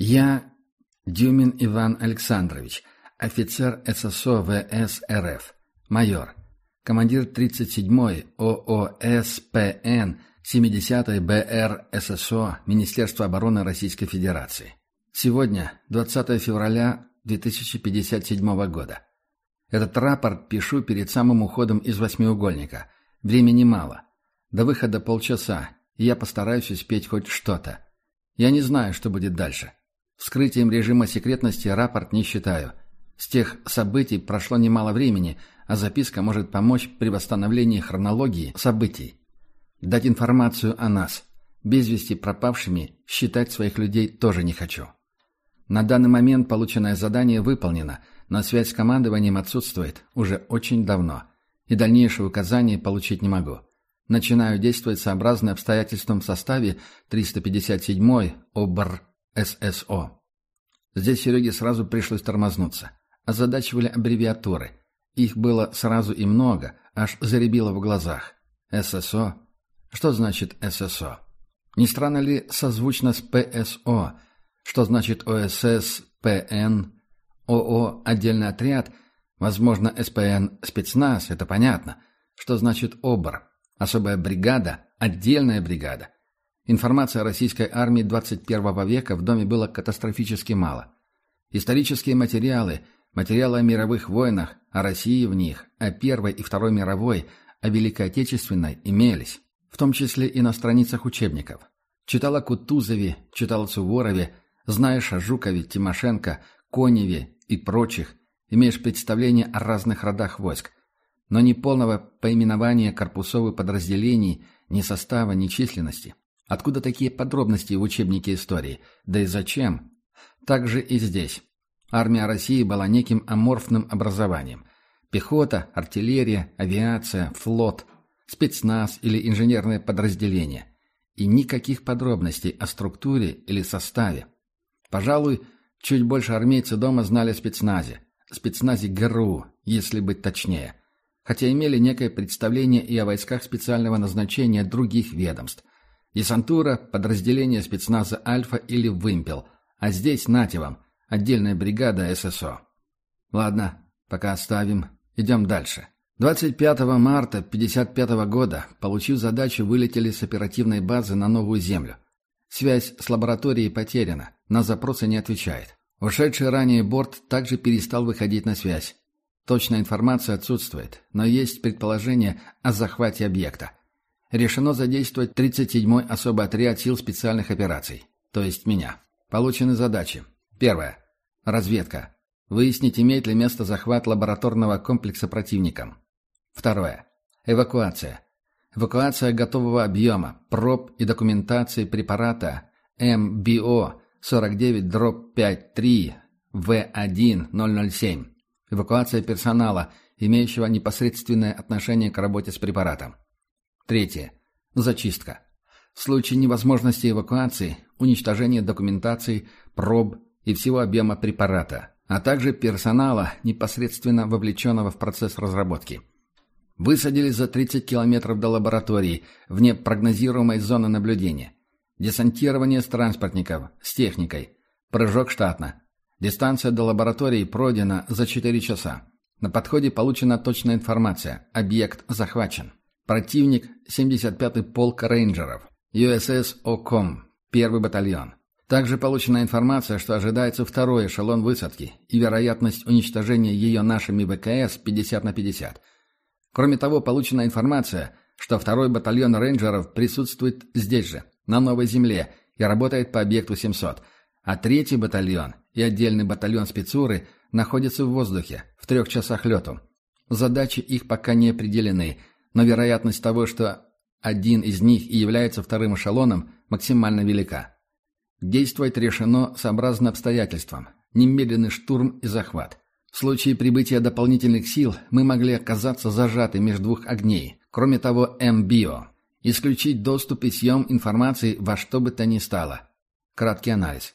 Я Дюмин Иван Александрович, офицер ССО ВС РФ, майор, командир 37-й ООСПН 70-й БР ССО Министерства обороны Российской Федерации. Сегодня, 20 февраля 2057 года. Этот рапорт пишу перед самым уходом из восьмиугольника. Времени мало. До выхода полчаса, и я постараюсь успеть хоть что-то. Я не знаю, что будет дальше. Вскрытием режима секретности рапорт не считаю. С тех событий прошло немало времени, а записка может помочь при восстановлении хронологии событий. Дать информацию о нас. Без вести пропавшими считать своих людей тоже не хочу. На данный момент полученное задание выполнено, но связь с командованием отсутствует уже очень давно, и дальнейшие указания получить не могу. Начинаю действовать сообразно обстоятельствам в составе 357-й ОБР ССО. Здесь Сереге сразу пришлось тормознуться. Озадачивали аббревиатуры. Их было сразу и много, аж заребило в глазах. ССО? Что значит ССО? Не странно ли созвучно с ПСО? Что значит ОСС, ПН, ОО «Отдельный отряд»? Возможно, СПН «Спецназ», это понятно. Что значит ОБР? Особая бригада, отдельная бригада. Информации о российской армии 21 века в доме было катастрофически мало. Исторические материалы, материалы о мировых войнах, о России в них, о Первой и Второй мировой, о Великой Отечественной имелись, в том числе и на страницах учебников. Читал о Кутузове, читал о Суворове, знаешь о Жукове, Тимошенко, Коневе и прочих, имеешь представление о разных родах войск, но ни полного поименования корпусов и подразделений, ни состава, ни численности. Откуда такие подробности в учебнике истории? Да и зачем? Так же и здесь. Армия России была неким аморфным образованием. Пехота, артиллерия, авиация, флот, спецназ или инженерное подразделение. И никаких подробностей о структуре или составе. Пожалуй, чуть больше армейцы дома знали о спецназе. Спецназе ГРУ, если быть точнее. Хотя имели некое представление и о войсках специального назначения других ведомств. Десантура, подразделение спецназа «Альфа» или «Вымпел». А здесь, нате вам, отдельная бригада ССО. Ладно, пока оставим. Идем дальше. 25 марта 1955 года, получив задачу, вылетели с оперативной базы на новую землю. Связь с лабораторией потеряна, на запросы не отвечает. Ушедший ранее борт также перестал выходить на связь. Точная информация отсутствует, но есть предположение о захвате объекта решено задействовать 37-й особый отряд сил специальных операций, то есть меня. Получены задачи. Первое. Разведка. Выяснить, имеет ли место захват лабораторного комплекса противником. Второе. Эвакуация. Эвакуация готового объема, проб и документации препарата МБО 49-53 В1-007. Эвакуация персонала, имеющего непосредственное отношение к работе с препаратом. Третье. Зачистка. В случае невозможности эвакуации, уничтожение документации, проб и всего объема препарата, а также персонала, непосредственно вовлеченного в процесс разработки. Высадились за 30 километров до лаборатории, вне прогнозируемой зоны наблюдения. Десантирование с транспортников, с техникой. Прыжок штатно. Дистанция до лаборатории пройдена за 4 часа. На подходе получена точная информация. Объект захвачен. Противник – 75-й полк рейнджеров, USS Оком, первый батальон. Также получена информация, что ожидается второй эшелон высадки и вероятность уничтожения ее нашими ВКС 50 на 50. Кроме того, получена информация, что второй батальон рейнджеров присутствует здесь же, на Новой Земле, и работает по объекту 700, а третий батальон и отдельный батальон спецуры находятся в воздухе, в трех часах лету. Задачи их пока не определены – но вероятность того, что один из них и является вторым эшелоном, максимально велика. Действовать решено сообразно обстоятельствам. Немедленный штурм и захват. В случае прибытия дополнительных сил мы могли оказаться зажаты между двух огней. Кроме того, МБИО. Исключить доступ и съем информации во что бы то ни стало. Краткий анализ.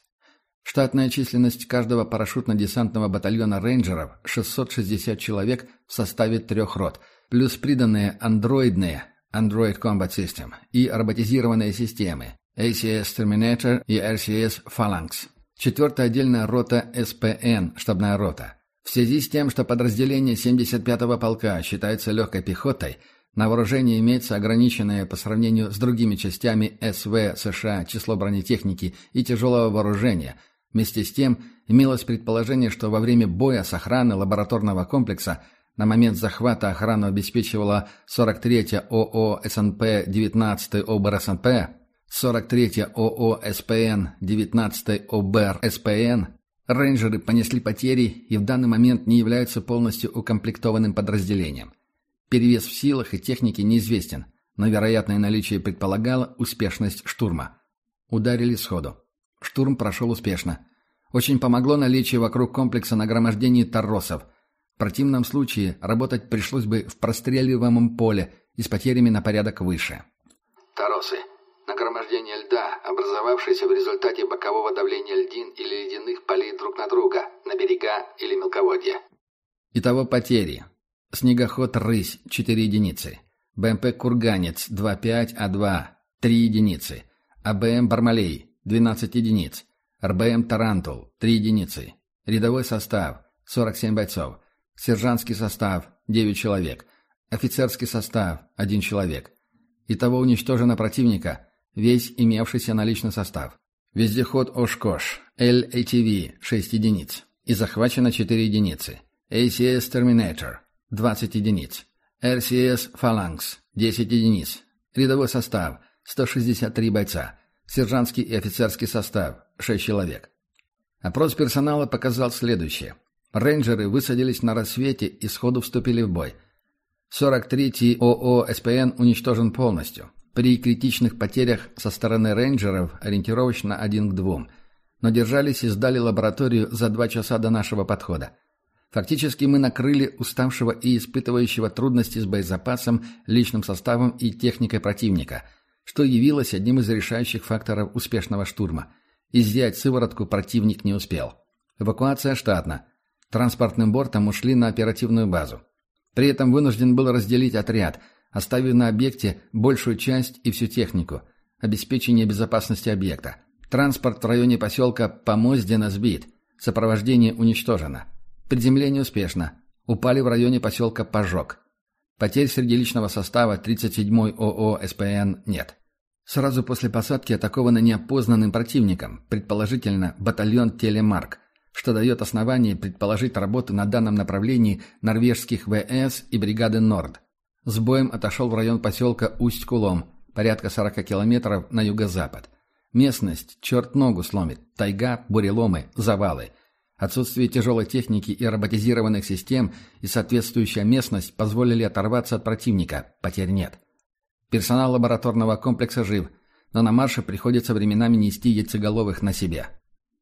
Штатная численность каждого парашютно-десантного батальона рейнджеров – 660 человек в составе трех рот – плюс приданные андроидные Android Combat System и роботизированные системы ACS Terminator и RCS Phalanx. Четвертая отдельная рота СПН, штабная рота. В связи с тем, что подразделение 75-го полка считается легкой пехотой, на вооружении имеется ограниченное по сравнению с другими частями СВ США число бронетехники и тяжелого вооружения. Вместе с тем, имелось предположение, что во время боя с охраной лабораторного комплекса на момент захвата охрану обеспечивала 43-я ОО СНП-19 ОБР СНП, 43-я ОО СПН, 19-й ОБР СПН, рейнджеры понесли потери и в данный момент не являются полностью укомплектованным подразделением. Перевес в силах и технике неизвестен, но вероятное наличие предполагало успешность штурма. Ударили сходу. Штурм прошел успешно. Очень помогло наличие вокруг комплекса нагромождений торросов. В противном случае работать пришлось бы в простреливаемом поле и с потерями на порядок выше. Торросы нагромождение льда, образовавшееся в результате бокового давления льдин или ледяных полей друг на друга, на берега или мелководье. Итого потери. Снегоход «Рысь» – 4 единицы. БМП «Курганец» 2.5А2 – 3 единицы. АБМ «Бармалей» – 12 единиц. РБМ «Тарантул» – 3 единицы. Рядовой состав – 47 бойцов. Сержантский состав – 9 человек. Офицерский состав – 1 человек. Итого уничтожено противника Весь имевшийся наличный состав. Вездеход «Oshkosh», LATV – 6 единиц. И захвачено 4 единицы. ACS Terminator – 20 единиц. RCS Phalanx – 10 единиц. Рядовой состав – 163 бойца. Сержантский и офицерский состав – 6 человек. Опрос персонала показал следующее. Рейнджеры высадились на рассвете и сходу вступили в бой. 43-й ОО СПН уничтожен полностью. При критичных потерях со стороны рейнджеров ориентировочно один к двум, но держались и сдали лабораторию за два часа до нашего подхода. Фактически мы накрыли уставшего и испытывающего трудности с боезапасом, личным составом и техникой противника, что явилось одним из решающих факторов успешного штурма. Изъять сыворотку противник не успел. Эвакуация штатна. Транспортным бортом ушли на оперативную базу. При этом вынужден был разделить отряд – оставив на объекте большую часть и всю технику, обеспечение безопасности объекта. Транспорт в районе поселка Помоздина сбит, сопровождение уничтожено. Приземление успешно. Упали в районе поселка Пожог. Потерь среди личного состава 37-й ОО СПН нет. Сразу после посадки атакованы неопознанным противником, предположительно батальон «Телемарк», что дает основание предположить работу на данном направлении норвежских ВС и бригады «Норд». С боем отошел в район поселка Усть-Кулом, порядка 40 километров на юго-запад. Местность черт ногу сломит, тайга, буреломы, завалы. Отсутствие тяжелой техники и роботизированных систем и соответствующая местность позволили оторваться от противника, потерь нет. Персонал лабораторного комплекса жив, но на марше приходится временами нести яйцеголовых на себе.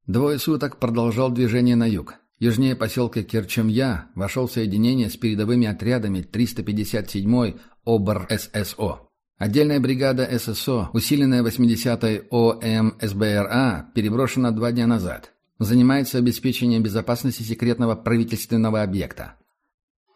Двое суток продолжал движение на юг. Южнее поселка Керчемья вошел в соединение с передовыми отрядами 357-й ОБР ССО. Отдельная бригада ССО, усиленная 80-й ОМ СБРА, переброшена два дня назад. Занимается обеспечением безопасности секретного правительственного объекта.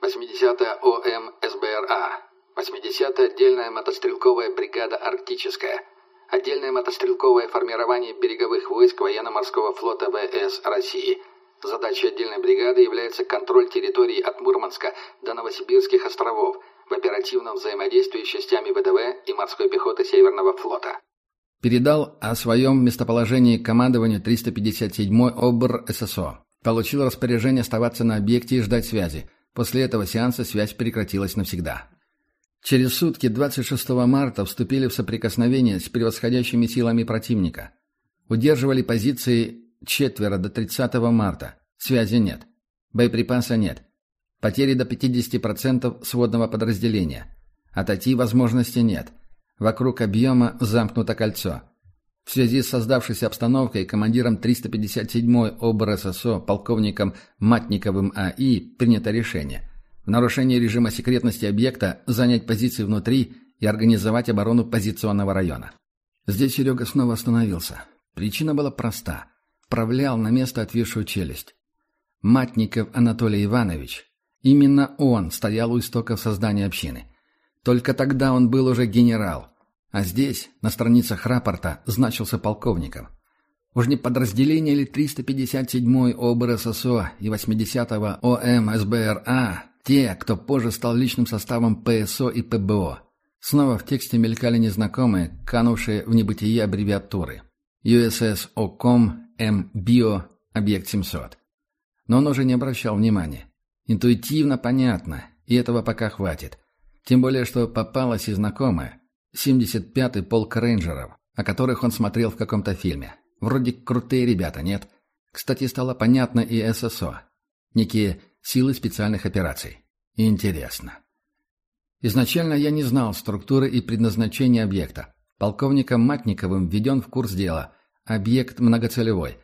80-я ОМ СБРА. 80-я отдельная мотострелковая бригада «Арктическая». Отдельное мотострелковое формирование береговых войск военно-морского флота ВС России – Задачей отдельной бригады является контроль территории от Мурманска до Новосибирских островов в оперативном взаимодействии с частями ВДВ и морской пехоты Северного флота. Передал о своем местоположении командованию 357-й ОБР ССО. Получил распоряжение оставаться на объекте и ждать связи. После этого сеанса связь прекратилась навсегда. Через сутки 26 марта вступили в соприкосновение с превосходящими силами противника. Удерживали позиции Четверо до 30 марта. Связи нет. Боеприпаса нет. Потери до 50% сводного подразделения. Отойти возможности нет. Вокруг объема замкнуто кольцо. В связи с создавшейся обстановкой командиром 357-й ОБРССО полковником Матниковым АИ принято решение в нарушении режима секретности объекта занять позиции внутри и организовать оборону позиционного района. Здесь Серега снова остановился. Причина была проста вправлял на место отвисшую челюсть. Матников Анатолий Иванович. Именно он стоял у истоков создания общины. Только тогда он был уже генерал, а здесь, на страницах рапорта, значился полковником. Уж не подразделение ли 357-й ОБРССО и 80-го ОМ СБРА, те, кто позже стал личным составом ПСО и ПБО. Снова в тексте мелькали незнакомые, канувшие в небытие аббревиатуры. USS OCOM M-BIO, объект 700. Но он уже не обращал внимания. Интуитивно понятно, и этого пока хватит. Тем более, что попалась и знакомая. 75-й полк рейнджеров, о которых он смотрел в каком-то фильме. Вроде крутые ребята, нет? Кстати, стало понятно и ССО. Некие силы специальных операций. Интересно. Изначально я не знал структуры и предназначения объекта. Полковником Матниковым введен в курс дела. Объект многоцелевой.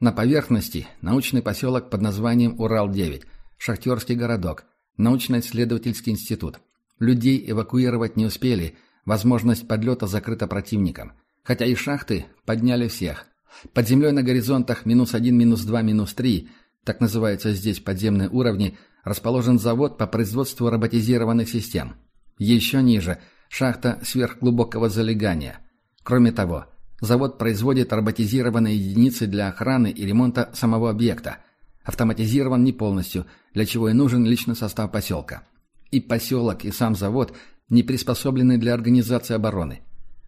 На поверхности научный поселок под названием Урал-9, шахтерский городок, научно-исследовательский институт. Людей эвакуировать не успели, возможность подлета закрыта противником. Хотя и шахты подняли всех. Под землей на горизонтах минус один, минус два, минус три, так называются здесь подземные уровни, расположен завод по производству роботизированных систем. Еще ниже – шахта сверхглубокого залегания. Кроме того, завод производит роботизированные единицы для охраны и ремонта самого объекта. Автоматизирован не полностью, для чего и нужен личный состав поселка. И поселок, и сам завод не приспособлены для организации обороны.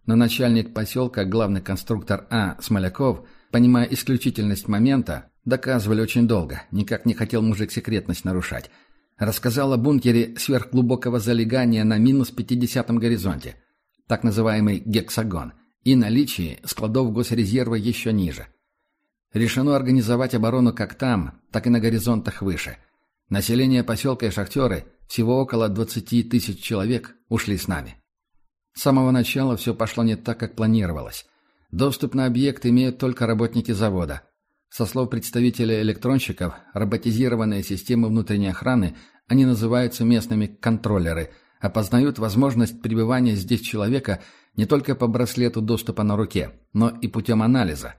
Но начальник поселка, главный конструктор А. Смоляков, понимая исключительность момента, доказывали очень долго, никак не хотел мужик секретность нарушать – Рассказал о бункере сверхглубокого залегания на минус 50 горизонте, так называемый гексагон, и наличии складов госрезерва еще ниже. Решено организовать оборону как там, так и на горизонтах выше. Население поселка и шахтеры, всего около 20 тысяч человек, ушли с нами. С самого начала все пошло не так, как планировалось. Доступ на объект имеют только работники завода – со слов представителя электронщиков, роботизированные системы внутренней охраны, они называются местными контроллеры, опознают возможность пребывания здесь человека не только по браслету доступа на руке, но и путем анализа.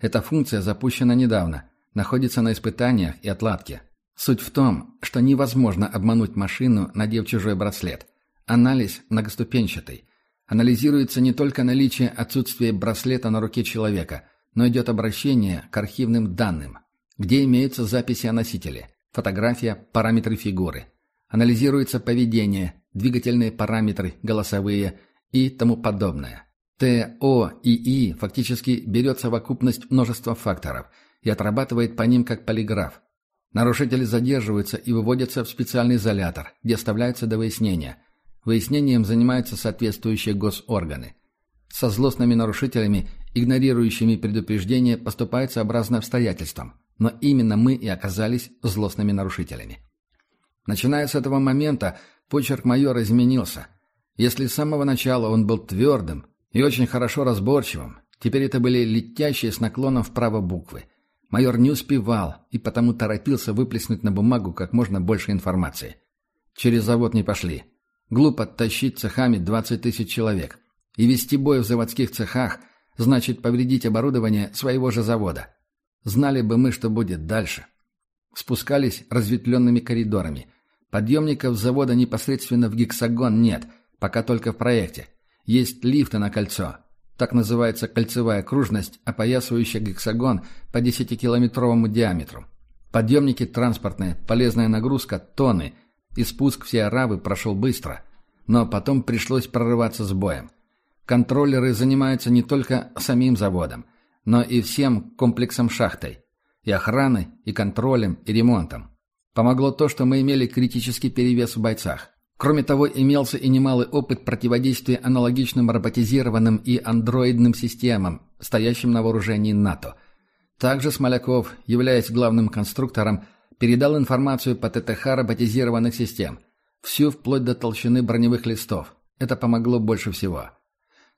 Эта функция запущена недавно, находится на испытаниях и отладке. Суть в том, что невозможно обмануть машину, надев чужой браслет. Анализ многоступенчатый. Анализируется не только наличие отсутствия браслета на руке человека – но идет обращение к архивным данным, где имеются записи о носителе, фотография, параметры фигуры. Анализируется поведение, двигательные параметры, голосовые и тому подобное. ТО и И фактически берет совокупность множества факторов и отрабатывает по ним как полиграф. Нарушители задерживаются и выводятся в специальный изолятор, где оставляются до выяснения. Выяснением занимаются соответствующие госорганы. Со злостными нарушителями игнорирующими предупреждения, поступают сообразно обстоятельствам, но именно мы и оказались злостными нарушителями. Начиная с этого момента, почерк майора изменился. Если с самого начала он был твердым и очень хорошо разборчивым, теперь это были летящие с наклоном вправо буквы. Майор не успевал и потому торопился выплеснуть на бумагу как можно больше информации. Через завод не пошли. Глупо тащить цехами 20 тысяч человек. И вести бой в заводских цехах – значит повредить оборудование своего же завода. Знали бы мы, что будет дальше. Спускались разветвленными коридорами. Подъемников завода непосредственно в гексагон нет, пока только в проекте. Есть лифты на кольцо. Так называется кольцевая окружность, опоясывающая гексагон по 10-километровому диаметру. Подъемники транспортные, полезная нагрузка – тонны, и спуск все аравы прошел быстро. Но потом пришлось прорываться с боем. Контроллеры занимаются не только самим заводом, но и всем комплексом шахтой. И охраной, и контролем, и ремонтом. Помогло то, что мы имели критический перевес в бойцах. Кроме того, имелся и немалый опыт противодействия аналогичным роботизированным и андроидным системам, стоящим на вооружении НАТО. Также Смоляков, являясь главным конструктором, передал информацию по ТТХ роботизированных систем. Всю вплоть до толщины броневых листов. Это помогло больше всего.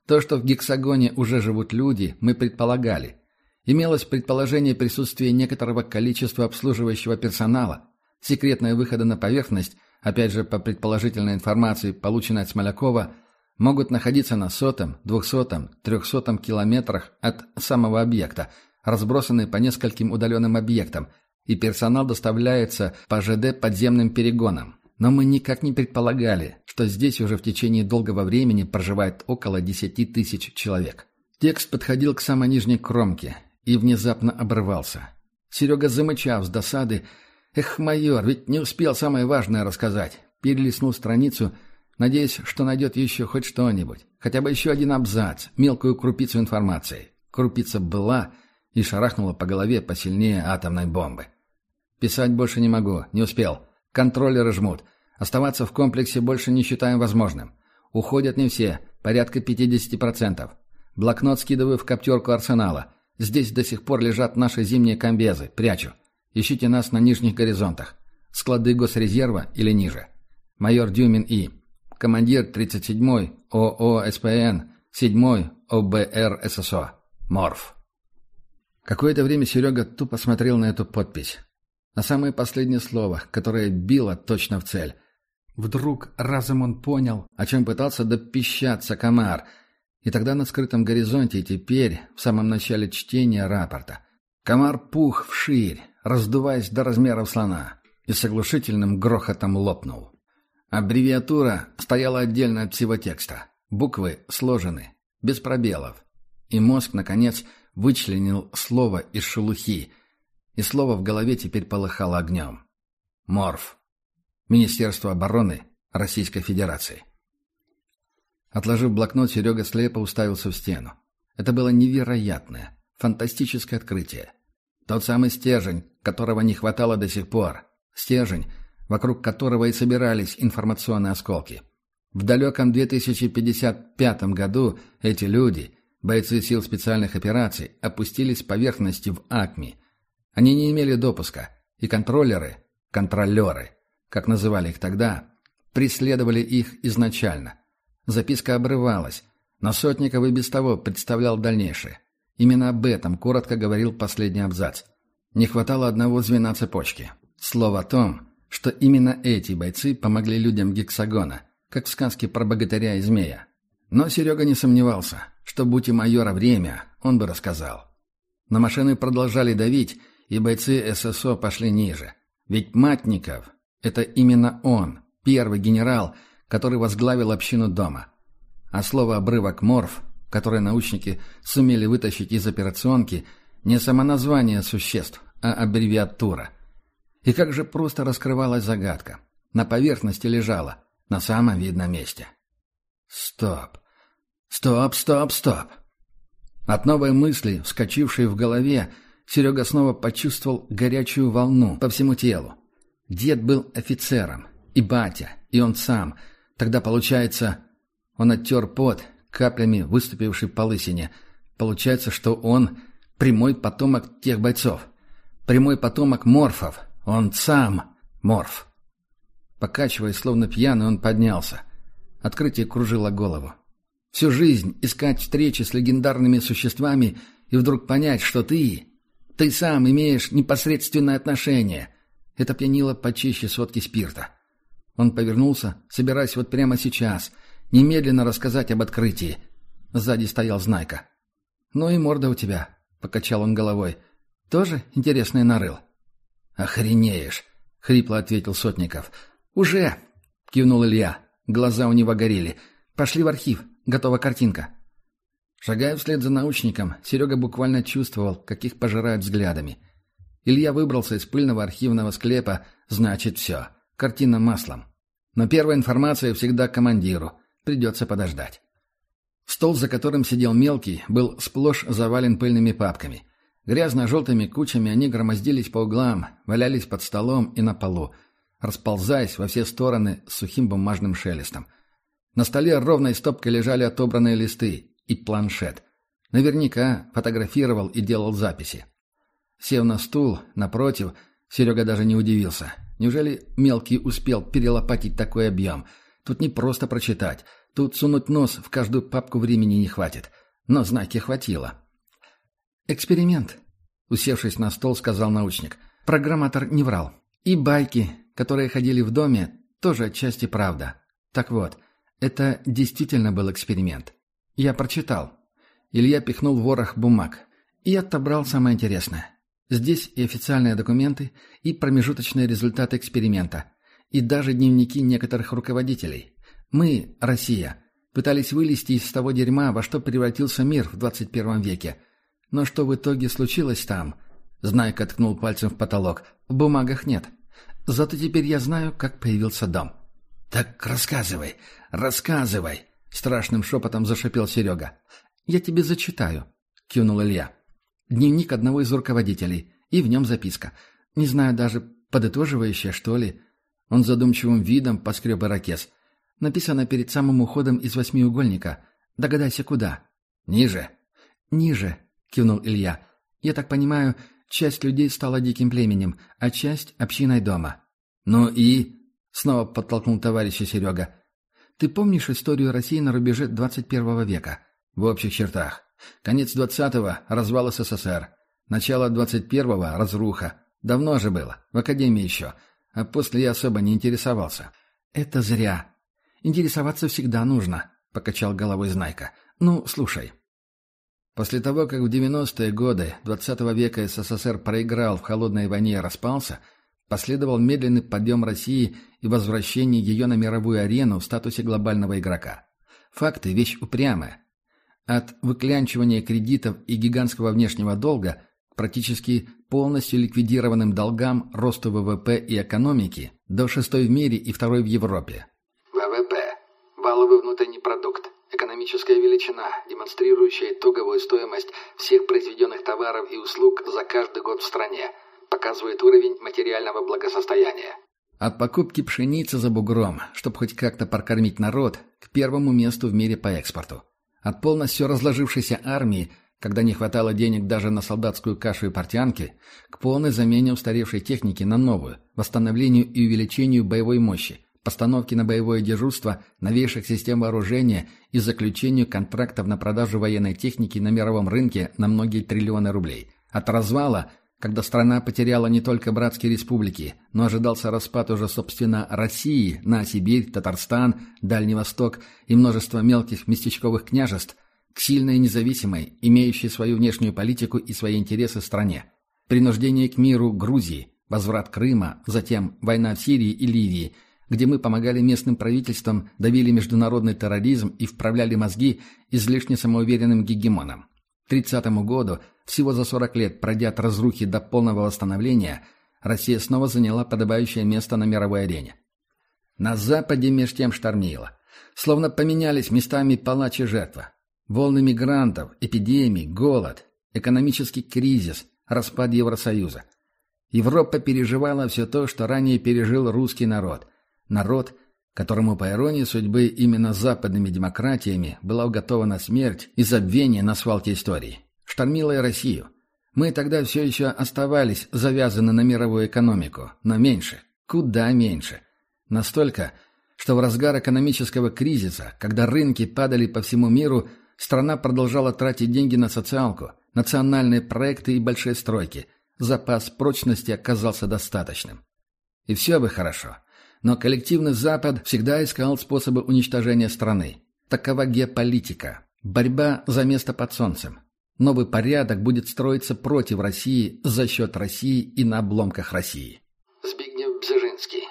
То, что в гексагоне уже живут люди, мы предполагали. Имелось предположение присутствия некоторого количества обслуживающего персонала, секретные выходы на поверхность, опять же по предположительной информации, полученной от Смолякова, могут находиться на сотом, двухсотом, трехсотом километрах от самого объекта, разбросанные по нескольким удаленным объектам, и персонал доставляется по ЖД подземным перегонам. Но мы никак не предполагали, что здесь уже в течение долгого времени проживает около 10 тысяч человек. Текст подходил к самой нижней кромке, и внезапно обрывался. Серега, замычав с досады, «Эх, майор, ведь не успел самое важное рассказать», перелистнул страницу, надеясь, что найдет еще хоть что-нибудь, хотя бы еще один абзац, мелкую крупицу информации. Крупица была и шарахнула по голове посильнее атомной бомбы. «Писать больше не могу, не успел. Контроллеры жмут. Оставаться в комплексе больше не считаем возможным. Уходят не все, порядка 50%. Блокнот скидываю в коптерку арсенала. Здесь до сих пор лежат наши зимние комбезы. Прячу. Ищите нас на нижних горизонтах. Склады госрезерва или ниже. Майор Дюмин И. Командир 37-й ОО СПН, 7-й ОБР ССО. Морф. Какое-то время Серега тупо смотрел на эту подпись. На самое последнее слово, которое било точно в цель. Вдруг разом он понял, о чем пытался допищаться комар. И тогда на скрытом горизонте, и теперь, в самом начале чтения рапорта, комар пух вширь, раздуваясь до размеров слона, и с оглушительным грохотом лопнул. Аббревиатура стояла отдельно от всего текста. Буквы сложены, без пробелов. И мозг, наконец, вычленил слово из шелухи, и слово в голове теперь полыхало огнем. Морф. Министерство обороны Российской Федерации. Отложив блокнот, Серега слепо уставился в стену. Это было невероятное, фантастическое открытие. Тот самый стержень, которого не хватало до сих пор. Стержень, вокруг которого и собирались информационные осколки. В далеком 2055 году эти люди, бойцы сил специальных операций, опустились с поверхности в АКМИ. Они не имели допуска, и контроллеры, контролеры, как называли их тогда, преследовали их изначально. Записка обрывалась, но Сотников и без того представлял дальнейшее. Именно об этом коротко говорил последний абзац. Не хватало одного звена цепочки. Слово о том, что именно эти бойцы помогли людям гексагона, как в сказке про богатыря и змея. Но Серега не сомневался, что будь у майора время, он бы рассказал. Но машины продолжали давить, и бойцы ССО пошли ниже. Ведь Матников — это именно он, первый генерал, который возглавил общину дома. А слово «обрывок морф» которое научники сумели вытащить из операционки, не самоназвание существ, а аббревиатура. И как же просто раскрывалась загадка. На поверхности лежала, на самом видном месте. Стоп. Стоп, стоп, стоп. От новой мысли, вскочившей в голове, Серега снова почувствовал горячую волну по всему телу. Дед был офицером, и батя, и он сам. Тогда, получается, он оттер пот каплями выступивший по лысине. Получается, что он прямой потомок тех бойцов. Прямой потомок морфов. Он сам морф. Покачиваясь, словно пьяный, он поднялся. Открытие кружило голову. Всю жизнь искать встречи с легендарными существами и вдруг понять, что ты, ты сам имеешь непосредственное отношение. Это пьянило почище сотки спирта. Он повернулся, собираясь вот прямо сейчас — Немедленно рассказать об открытии. Сзади стоял Знайка. «Ну и морда у тебя», — покачал он головой. «Тоже интересный нарыл?» «Охренеешь», — хрипло ответил Сотников. «Уже», — кивнул Илья. Глаза у него горели. «Пошли в архив. Готова картинка». Шагая вслед за научником, Серега буквально чувствовал, как их пожирают взглядами. Илья выбрался из пыльного архивного склепа, значит все. Картина маслом. Но первая информация всегда командиру. Придется подождать. Стол, за которым сидел мелкий, был сплошь завален пыльными папками. Грязно-желтыми кучами они громоздились по углам, валялись под столом и на полу, расползаясь во все стороны с сухим бумажным шелестом. На столе ровной стопкой лежали отобранные листы и планшет. Наверняка фотографировал и делал записи. Сев на стул, напротив, Серега даже не удивился. Неужели мелкий успел перелопатить такой объем – Тут не просто прочитать. Тут сунуть нос в каждую папку времени не хватит. Но знаки хватило. «Эксперимент», — усевшись на стол, сказал научник. «Программатор не врал. И байки, которые ходили в доме, тоже отчасти правда. Так вот, это действительно был эксперимент. Я прочитал». Илья пихнул ворох бумаг и отобрал самое интересное. Здесь и официальные документы, и промежуточные результаты эксперимента и даже дневники некоторых руководителей. Мы, Россия, пытались вылезти из того дерьма, во что превратился мир в 21 веке. Но что в итоге случилось там? Знайка ткнул пальцем в потолок. В бумагах нет. Зато теперь я знаю, как появился дом. «Так рассказывай, рассказывай!» Страшным шепотом зашипел Серега. «Я тебе зачитаю», — кивнул Илья. «Дневник одного из руководителей, и в нем записка. Не знаю даже, подытоживающая, что ли». Он задумчивым видом поскреб ирокез. Написано перед самым уходом из восьмиугольника. Догадайся, куда. «Ниже?» «Ниже», — кивнул Илья. «Я так понимаю, часть людей стала диким племенем, а часть — общиной дома». «Ну и...» — снова подтолкнул товарища Серега. «Ты помнишь историю России на рубеже 21 века?» «В общих чертах. Конец 20-го — развал СССР. Начало 21-го — разруха. Давно же было, в академии еще. А после я особо не интересовался». «Это зря. Интересоваться всегда нужно», — покачал головой Знайка. «Ну, слушай». После того, как в 90-е годы XX века СССР проиграл в холодной войне и распался, последовал медленный подъем России и возвращение ее на мировую арену в статусе глобального игрока. Факты – вещь упрямая. От выклянчивания кредитов и гигантского внешнего долга к практически полностью ликвидированным долгам, росту ВВП и экономики до шестой в мире и второй в Европе. ВВП – валовый внутренний продукт Экономическая величина, демонстрирующая итоговую стоимость всех произведенных товаров и услуг за каждый год в стране, показывает уровень материального благосостояния. От покупки пшеницы за бугром, чтобы хоть как-то прокормить народ, к первому месту в мире по экспорту. От полностью разложившейся армии, когда не хватало денег даже на солдатскую кашу и портянки, к полной замене устаревшей техники на новую, восстановлению и увеличению боевой мощи, постановке на боевое дежурство новейших систем вооружения и заключению контрактов на продажу военной техники на мировом рынке на многие триллионы рублей. От развала, когда страна потеряла не только братские республики, но ожидался распад уже, собственно, России на Сибирь, Татарстан, Дальний Восток и множество мелких местечковых княжеств, к сильной независимой, имеющей свою внешнюю политику и свои интересы стране. Принуждение к миру Грузии, возврат Крыма, затем война в Сирии и Ливии – где мы помогали местным правительствам, давили международный терроризм и вправляли мозги излишне самоуверенным гегемонам. К 30 году, всего за 40 лет пройдя от разрухи до полного восстановления, Россия снова заняла подобающее место на мировой арене. На Западе меж тем штормило. Словно поменялись местами палач и жертва. Волны мигрантов, эпидемий, голод, экономический кризис, распад Евросоюза. Европа переживала все то, что ранее пережил русский народ – Народ, которому, по иронии судьбы, именно западными демократиями была уготована смерть и забвение на свалке истории. Штормила и Россию. Мы тогда все еще оставались завязаны на мировую экономику, но меньше, куда меньше. Настолько, что в разгар экономического кризиса, когда рынки падали по всему миру, страна продолжала тратить деньги на социалку, национальные проекты и большие стройки. Запас прочности оказался достаточным. И все бы хорошо но коллективный Запад всегда искал способы уничтожения страны. Такова геополитика. Борьба за место под солнцем. Новый порядок будет строиться против России, за счет России и на обломках России. Збигнев Бзежинский.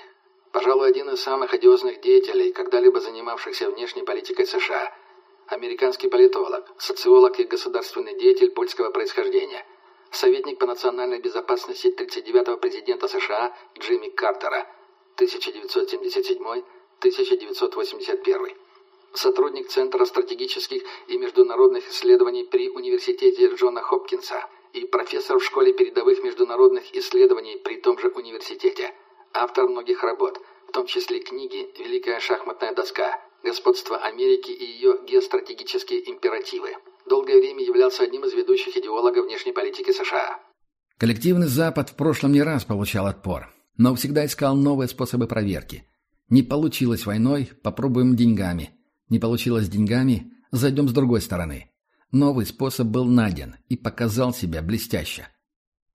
Пожалуй, один из самых одиозных деятелей, когда-либо занимавшихся внешней политикой США. Американский политолог, социолог и государственный деятель польского происхождения. Советник по национальной безопасности 39-го президента США Джимми Картера – 1977-1981. Сотрудник Центра стратегических и международных исследований при Университете Джона Хопкинса и профессор в Школе передовых международных исследований при том же университете. Автор многих работ, в том числе книги «Великая шахматная доска», «Господство Америки и ее геостратегические императивы». Долгое время являлся одним из ведущих идеологов внешней политики США. Коллективный Запад в прошлом не раз получал отпор но всегда искал новые способы проверки. Не получилось войной, попробуем деньгами. Не получилось деньгами, зайдем с другой стороны. Новый способ был найден и показал себя блестяще.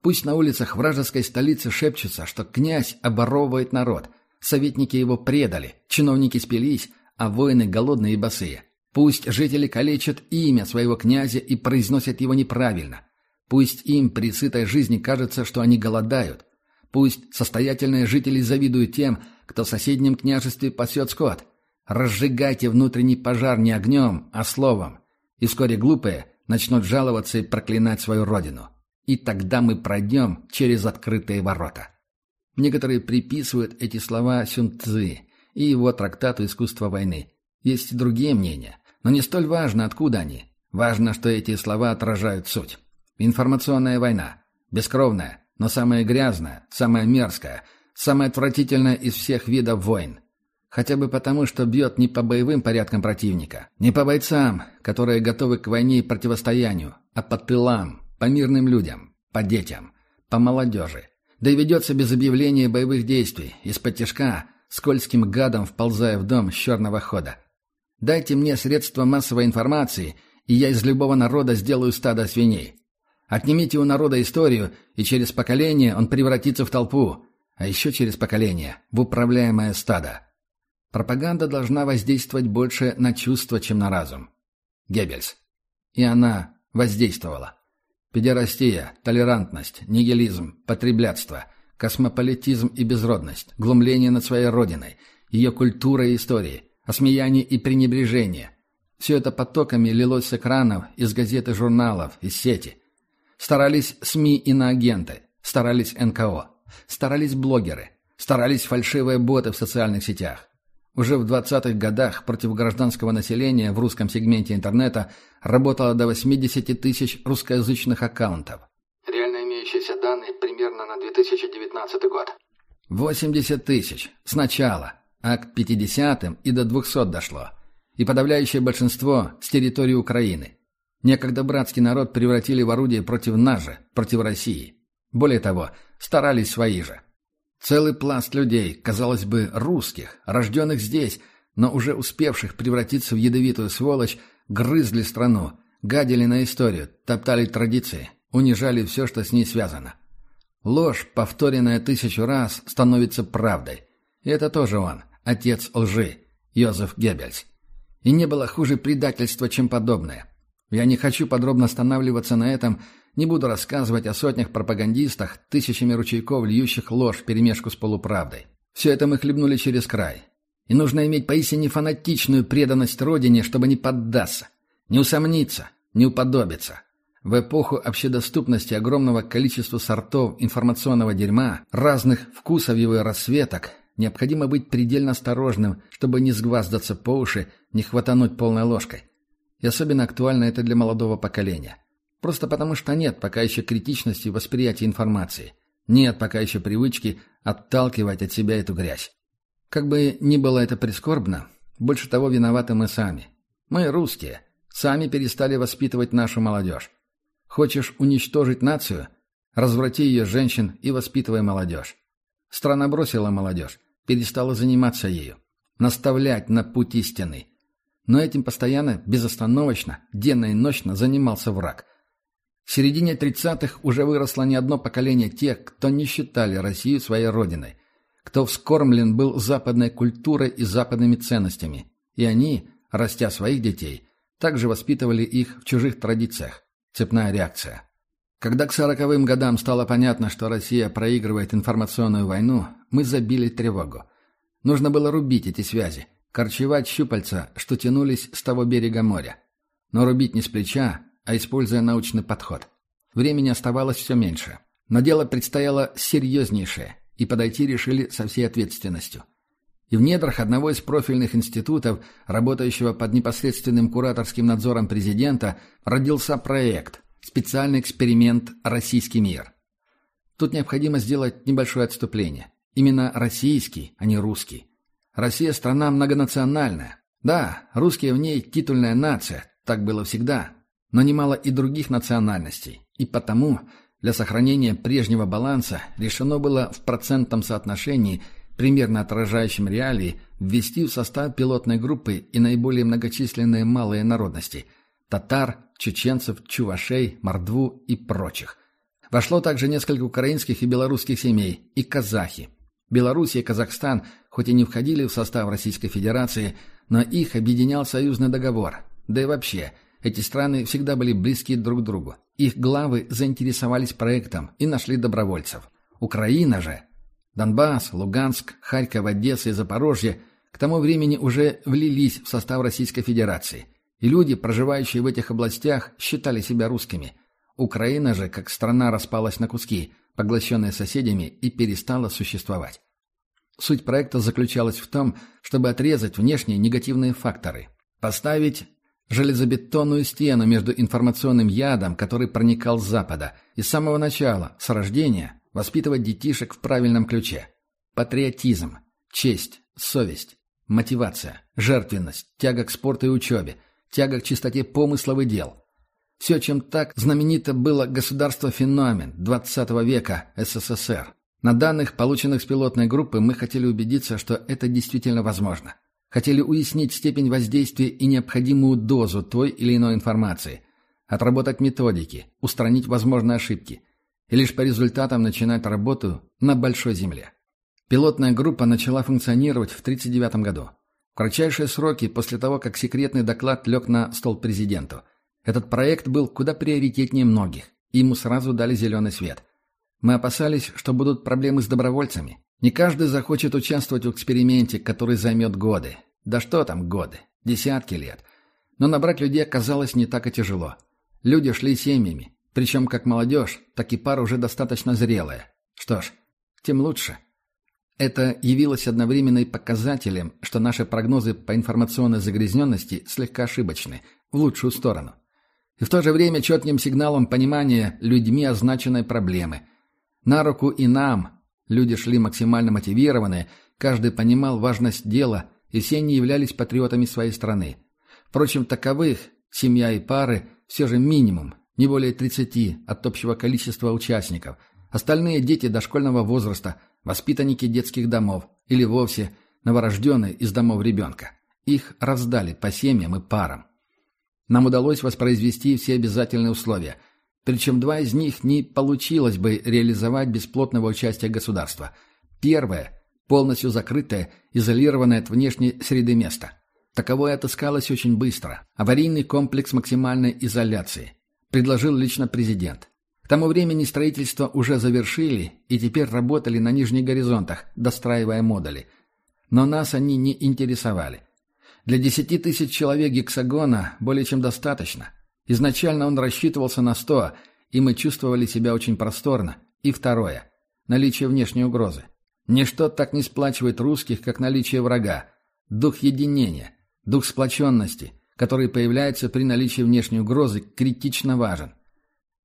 Пусть на улицах вражеской столицы шепчутся, что князь оборовывает народ, советники его предали, чиновники спились, а воины голодные и босые. Пусть жители калечат имя своего князя и произносят его неправильно. Пусть им при сытой жизни кажется, что они голодают, Пусть состоятельные жители завидуют тем, кто в соседнем княжестве пасет скот. Разжигайте внутренний пожар не огнем, а словом. И вскоре глупые, начнут жаловаться и проклинать свою родину. И тогда мы пройдем через открытые ворота. Некоторые приписывают эти слова Сюн Цзы и его трактату «Искусство войны». Есть и другие мнения, но не столь важно, откуда они. Важно, что эти слова отражают суть. Информационная война. Бескровная, но самая грязная, самая мерзкая, самая отвратительная из всех видов войн. Хотя бы потому, что бьет не по боевым порядкам противника, не по бойцам, которые готовы к войне и противостоянию, а по тылам, по мирным людям, по детям, по молодежи. Да и ведется без объявления боевых действий, из-под тяжка, скользким гадом вползая в дом с черного хода. Дайте мне средства массовой информации, и я из любого народа сделаю стадо свиней. Отнимите у народа историю, и через поколение он превратится в толпу, а еще через поколение – в управляемое стадо. Пропаганда должна воздействовать больше на чувства, чем на разум. Геббельс. И она воздействовала. Педерастия, толерантность, нигилизм, потреблятство, космополитизм и безродность, глумление над своей родиной, ее культурой и историей, осмеяние и пренебрежение. Все это потоками лилось с экранов, из газет и журналов, из сети. Старались СМИ и иноагенты, старались НКО, старались блогеры, старались фальшивые боты в социальных сетях. Уже в 20-х годах против гражданского населения в русском сегменте интернета работало до 80 тысяч русскоязычных аккаунтов. Реально имеющиеся данные примерно на 2019 год. 80 тысяч. Сначала. А к 50-м и до 200 дошло. И подавляющее большинство с территории Украины. Некогда братский народ превратили в орудие против нас же, против России. Более того, старались свои же. Целый пласт людей, казалось бы, русских, рожденных здесь, но уже успевших превратиться в ядовитую сволочь, грызли страну, гадили на историю, топтали традиции, унижали все, что с ней связано. Ложь, повторенная тысячу раз, становится правдой. И это тоже он, отец лжи, Йозеф Геббельс. И не было хуже предательства, чем подобное. Я не хочу подробно останавливаться на этом, не буду рассказывать о сотнях пропагандистах, тысячами ручейков, льющих ложь вперемешку с полуправдой. Все это мы хлебнули через край. И нужно иметь поистине фанатичную преданность Родине, чтобы не поддаться, не усомниться, не уподобиться. В эпоху общедоступности огромного количества сортов информационного дерьма, разных вкусов его расцветок, необходимо быть предельно осторожным, чтобы не сгваздаться по уши, не хватануть полной ложкой. И особенно актуально это для молодого поколения. Просто потому что нет пока еще критичности восприятия информации. Нет пока еще привычки отталкивать от себя эту грязь. Как бы ни было это прискорбно, больше того виноваты мы сами. Мы, русские, сами перестали воспитывать нашу молодежь. Хочешь уничтожить нацию? Разврати ее женщин и воспитывай молодежь. Страна бросила молодежь, перестала заниматься ею. Наставлять на путь истины. Но этим постоянно, безостановочно, денно и ночно занимался враг. В середине 30-х уже выросло не одно поколение тех, кто не считали Россию своей родиной, кто вскормлен был западной культурой и западными ценностями. И они, растя своих детей, также воспитывали их в чужих традициях. Цепная реакция. Когда к сороковым годам стало понятно, что Россия проигрывает информационную войну, мы забили тревогу. Нужно было рубить эти связи, корчевать щупальца, что тянулись с того берега моря. Но рубить не с плеча, а используя научный подход. Времени оставалось все меньше. Но дело предстояло серьезнейшее, и подойти решили со всей ответственностью. И в недрах одного из профильных институтов, работающего под непосредственным кураторским надзором президента, родился проект «Специальный эксперимент «Российский мир». Тут необходимо сделать небольшое отступление. Именно российский, а не русский. Россия – страна многонациональная. Да, русские в ней титульная нация, так было всегда, но немало и других национальностей, и потому для сохранения прежнего баланса решено было в процентном соотношении, примерно отражающем реалии, ввести в состав пилотной группы и наиболее многочисленные малые народности – татар, чеченцев, чувашей, мордву и прочих. Вошло также несколько украинских и белорусских семей, и казахи. Белоруссия и Казахстан хоть и не входили в состав Российской Федерации, но их объединял союзный договор. Да и вообще – эти страны всегда были близки друг к другу. Их главы заинтересовались проектом и нашли добровольцев. Украина же, Донбасс, Луганск, Харьков, Одесса и Запорожье к тому времени уже влились в состав Российской Федерации. И люди, проживающие в этих областях, считали себя русскими. Украина же, как страна, распалась на куски, поглощенная соседями, и перестала существовать. Суть проекта заключалась в том, чтобы отрезать внешние негативные факторы, поставить железобетонную стену между информационным ядом, который проникал с Запада, и с самого начала, с рождения, воспитывать детишек в правильном ключе. Патриотизм, честь, совесть, мотивация, жертвенность, тяга к спорту и учебе, тяга к чистоте помыслов и дел. Все, чем так знаменито было государство-феномен XX века СССР. На данных, полученных с пилотной группы, мы хотели убедиться, что это действительно возможно. Хотели уяснить степень воздействия и необходимую дозу той или иной информации, отработать методики, устранить возможные ошибки, и лишь по результатам начинать работу на большой земле. Пилотная группа начала функционировать в 1939 году. В кратчайшие сроки после того, как секретный доклад лег на стол президенту. Этот проект был куда приоритетнее многих, и ему сразу дали зеленый свет – мы опасались, что будут проблемы с добровольцами. Не каждый захочет участвовать в эксперименте, который займет годы. Да что там годы? Десятки лет. Но набрать людей оказалось не так и тяжело. Люди шли семьями. Причем как молодежь, так и пара уже достаточно зрелая. Что ж, тем лучше. Это явилось одновременно и показателем, что наши прогнозы по информационной загрязненности слегка ошибочны, в лучшую сторону. И в то же время четким сигналом понимания людьми означенной проблемы – на руку и нам. Люди шли максимально мотивированные, каждый понимал важность дела, и все они являлись патриотами своей страны. Впрочем, таковых, семья и пары, все же минимум, не более 30 от общего количества участников. Остальные дети дошкольного возраста, воспитанники детских домов или вовсе новорожденные из домов ребенка. Их раздали по семьям и парам. Нам удалось воспроизвести все обязательные условия – причем два из них не получилось бы реализовать без плотного участия государства. Первое – полностью закрытое, изолированное от внешней среды место. Таковое отыскалось очень быстро. Аварийный комплекс максимальной изоляции. Предложил лично президент. К тому времени строительство уже завершили и теперь работали на нижних горизонтах, достраивая модули. Но нас они не интересовали. Для десяти тысяч человек гексагона более чем достаточно – Изначально он рассчитывался на сто, и мы чувствовали себя очень просторно. И второе – наличие внешней угрозы. Ничто так не сплачивает русских, как наличие врага. Дух единения, дух сплоченности, который появляется при наличии внешней угрозы, критично важен.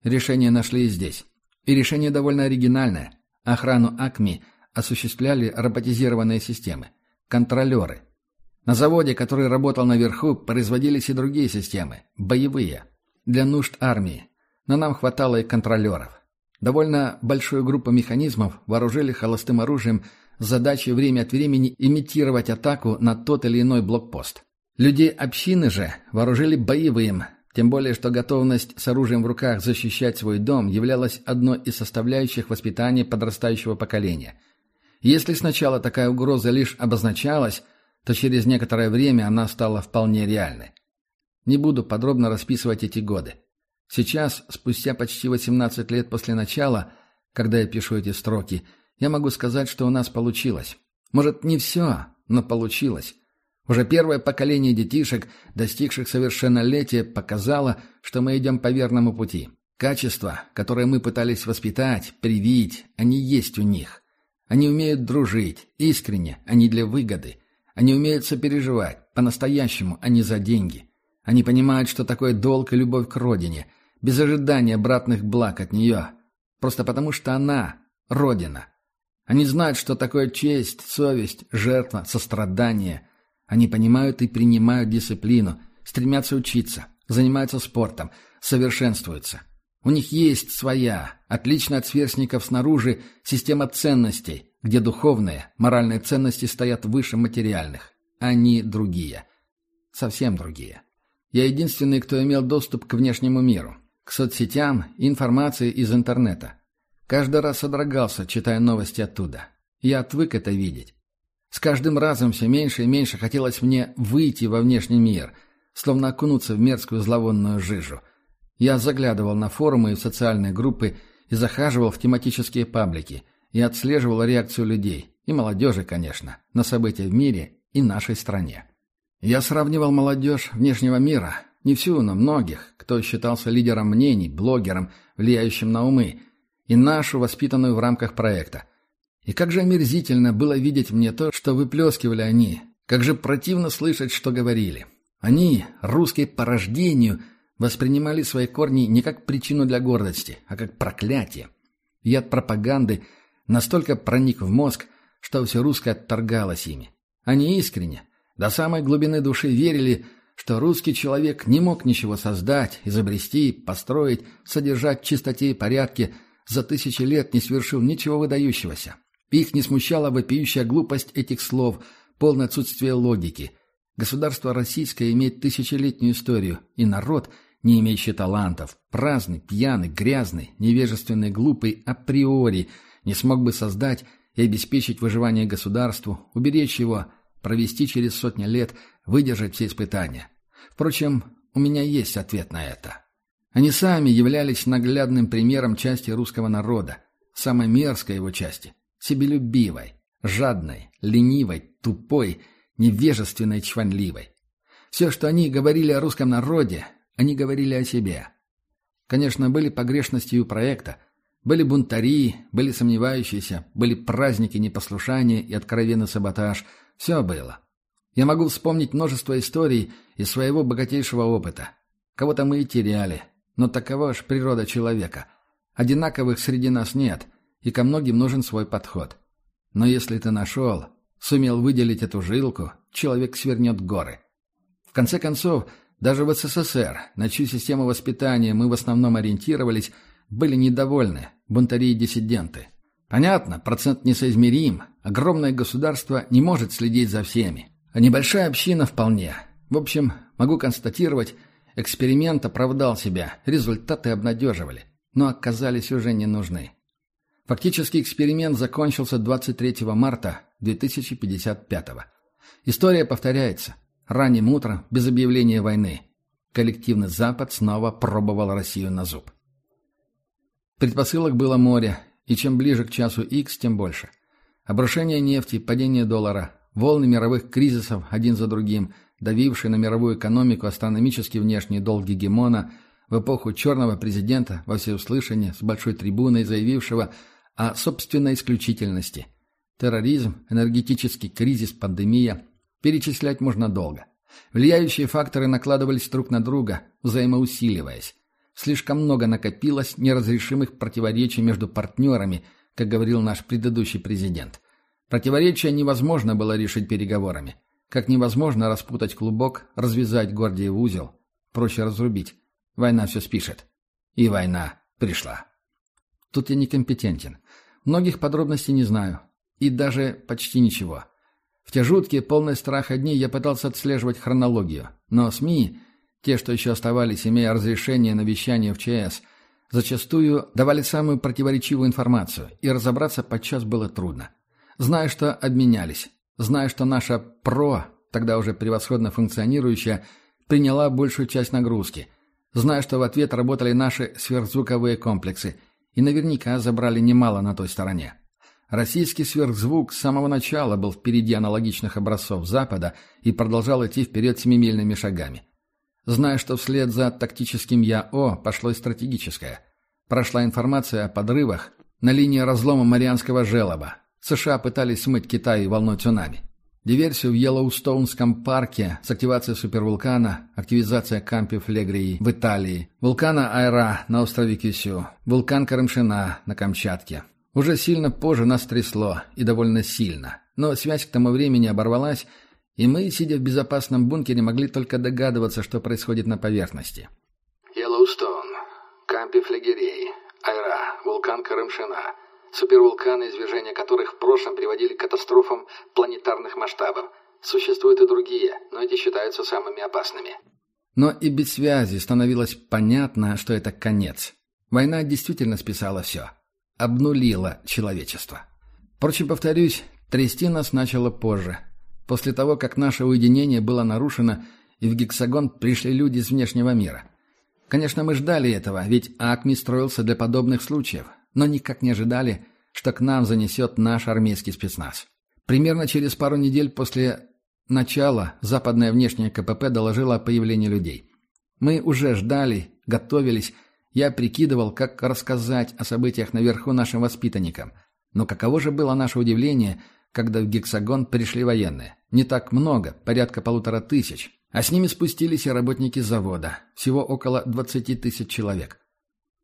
Решение нашли и здесь. И решение довольно оригинальное. Охрану АКМИ осуществляли роботизированные системы. Контролеры. На заводе, который работал наверху, производились и другие системы. Боевые для нужд армии, но нам хватало и контролеров. Довольно большую группу механизмов вооружили холостым оружием с задачей время от времени имитировать атаку на тот или иной блокпост. Людей общины же вооружили боевым, тем более что готовность с оружием в руках защищать свой дом являлась одной из составляющих воспитания подрастающего поколения. Если сначала такая угроза лишь обозначалась, то через некоторое время она стала вполне реальной. Не буду подробно расписывать эти годы. Сейчас, спустя почти 18 лет после начала, когда я пишу эти строки, я могу сказать, что у нас получилось. Может, не все, но получилось. Уже первое поколение детишек, достигших совершеннолетия, показало, что мы идем по верному пути. Качества, которые мы пытались воспитать, привить, они есть у них. Они умеют дружить, искренне, а не для выгоды. Они умеют сопереживать, по-настоящему, а не за деньги. Они понимают, что такое долг и любовь к родине, без ожидания обратных благ от нее. Просто потому, что она – родина. Они знают, что такое честь, совесть, жертва, сострадание. Они понимают и принимают дисциплину, стремятся учиться, занимаются спортом, совершенствуются. У них есть своя, отличная от сверстников снаружи, система ценностей, где духовные, моральные ценности стоят выше материальных. Они другие. Совсем другие. Я единственный, кто имел доступ к внешнему миру, к соцсетям и информации из интернета. Каждый раз содрогался, читая новости оттуда. Я отвык это видеть. С каждым разом все меньше и меньше хотелось мне выйти во внешний мир, словно окунуться в мерзкую зловонную жижу. Я заглядывал на форумы и социальные группы и захаживал в тематические паблики и отслеживал реакцию людей, и молодежи, конечно, на события в мире и нашей стране. Я сравнивал молодежь внешнего мира, Не всю, но многих, кто считался лидером мнений, блогером, влияющим на умы, и нашу, воспитанную в рамках проекта. И как же омерзительно было видеть мне то, что выплескивали они, как же противно слышать, что говорили. Они, русские по рождению, воспринимали свои корни не как причину для гордости, а как проклятие. Яд пропаганды настолько проник в мозг, что все русское отторгалось ими. Они искренне, до самой глубины души верили, что русский человек не мог ничего создать, изобрести, построить, содержать в чистоте и порядке, за тысячи лет не свершил ничего выдающегося. Их не смущала вопиющая глупость этих слов, полное отсутствие логики. Государство российское имеет тысячелетнюю историю, и народ, не имеющий талантов, праздный, пьяный, грязный, невежественный, глупый, априори, не смог бы создать и обеспечить выживание государству, уберечь его, провести через сотни лет, выдержать все испытания. Впрочем, у меня есть ответ на это. Они сами являлись наглядным примером части русского народа, самой мерзкой его части, себелюбивой, жадной, ленивой, тупой, невежественной, чванливой. Все, что они говорили о русском народе, они говорили о себе. Конечно, были погрешности у проекта, были бунтари, были сомневающиеся, были праздники непослушания и откровенный саботаж. Все было. Я могу вспомнить множество историй из своего богатейшего опыта. Кого-то мы и теряли, но такова ж природа человека. Одинаковых среди нас нет, и ко многим нужен свой подход. Но если ты нашел, сумел выделить эту жилку, человек свернет горы. В конце концов, даже в СССР, на чью систему воспитания мы в основном ориентировались, были недовольны, бунтари и диссиденты. Понятно, процент несоизмерим, огромное государство не может следить за всеми. А небольшая община вполне. В общем, могу констатировать, эксперимент оправдал себя, результаты обнадеживали, но оказались уже не нужны. Фактически эксперимент закончился 23 марта 2055 -го. История повторяется. Ранним утром, без объявления войны, коллективный Запад снова пробовал Россию на зуб. Предпосылок было море, и чем ближе к часу X, тем больше. Обрушение нефти, падение доллара, волны мировых кризисов один за другим, давившие на мировую экономику астрономический внешний долг гегемона, в эпоху черного президента во всеуслышание с большой трибуной заявившего о собственной исключительности. Терроризм, энергетический кризис, пандемия. Перечислять можно долго. Влияющие факторы накладывались друг на друга, взаимоусиливаясь. Слишком много накопилось неразрешимых противоречий между партнерами, как говорил наш предыдущий президент. Противоречия невозможно было решить переговорами. Как невозможно распутать клубок, развязать Гордиев узел. Проще разрубить. Война все спишет. И война пришла. Тут я некомпетентен. Многих подробностей не знаю. И даже почти ничего. В те жуткие, полные страха дни я пытался отслеживать хронологию. Но СМИ те, что еще оставались, имея разрешение на вещание в ЧС, зачастую давали самую противоречивую информацию, и разобраться подчас было трудно. Зная, что обменялись, зная, что наша ПРО, тогда уже превосходно функционирующая, приняла большую часть нагрузки, зная, что в ответ работали наши сверхзвуковые комплексы, и наверняка забрали немало на той стороне. Российский сверхзвук с самого начала был впереди аналогичных образцов Запада и продолжал идти вперед семимильными шагами. Зная, что вслед за тактическим ЯО пошло и стратегическое. Прошла информация о подрывах на линии разлома Марианского желоба. США пытались смыть Китай волной цунами. Диверсию в Йеллоустоунском парке с активацией супервулкана, активизация Кампи Флегрии в Италии, вулкана Айра на острове Кисю, вулкан Карамшина на Камчатке. Уже сильно позже нас трясло, и довольно сильно. Но связь к тому времени оборвалась, и мы, сидя в безопасном бункере, могли только догадываться, что происходит на поверхности. Йеллоустон, Кампи Флегерей, Айра, вулкан Карымшина, супервулканы, извержения которых в прошлом приводили к катастрофам планетарных масштабов. Существуют и другие, но эти считаются самыми опасными. Но и без связи становилось понятно, что это конец. Война действительно списала все. Обнулила человечество. Впрочем, повторюсь, трясти нас начало позже, после того, как наше уединение было нарушено и в гексагон пришли люди из внешнего мира. Конечно, мы ждали этого, ведь АКМИ строился для подобных случаев, но никак не ожидали, что к нам занесет наш армейский спецназ. Примерно через пару недель после начала западное внешнее КПП доложило о появлении людей. Мы уже ждали, готовились. Я прикидывал, как рассказать о событиях наверху нашим воспитанникам. Но каково же было наше удивление, когда в гексагон пришли военные. Не так много, порядка полутора тысяч. А с ними спустились и работники завода. Всего около 20 тысяч человек.